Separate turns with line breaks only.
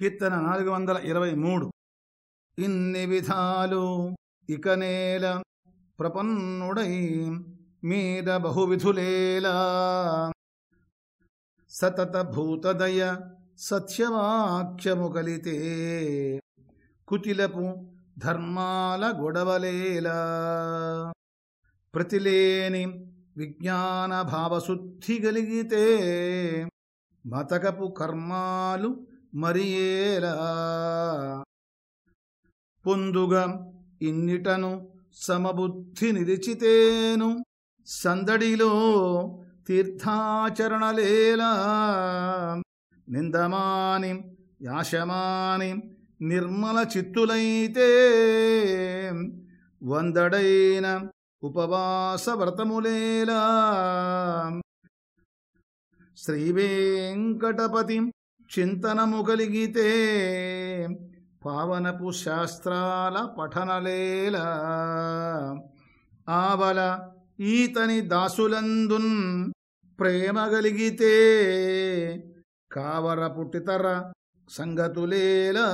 కీర్తన నాలుగు వందల ఇరవై మూడు ఇన్ని విధాలు ఇక నేల ప్రపన్నుడై మీద బహువిధులేలా సతత భూతదయ సత్యవాక్యము కలితే కుటిలపు ధర్మాల గొడవలేలా ప్రతిలేని విజ్ఞాన భావశుద్ధి కలిగితే మతకపు కర్మాలు మరియేలా. పొందుగా ఇన్నిటను సమబుద్ధి నిలిచితేను సందడిలో తీర్థాచరణలేలా. నిందమాని యాశమాని నిర్మల చిత్తులైతే వందడైన ఉపవాస వ్రతములేలా. శ్రీవేంకటపతి చింతనము కలిగితే పావనపు శాస్త్రాల పఠనలేల. ఆవల ఈతని దాసులందున్ ప్రేమ కలిగితే కావర పుట్టితర సంగతులేలా.